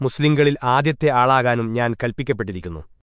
മുസ്ലിങ്ങളിൽ ആദ്യത്തെ ആളാകാനും ഞാൻ കൽപ്പിക്കപ്പെട്ടിരിക്കുന്നു.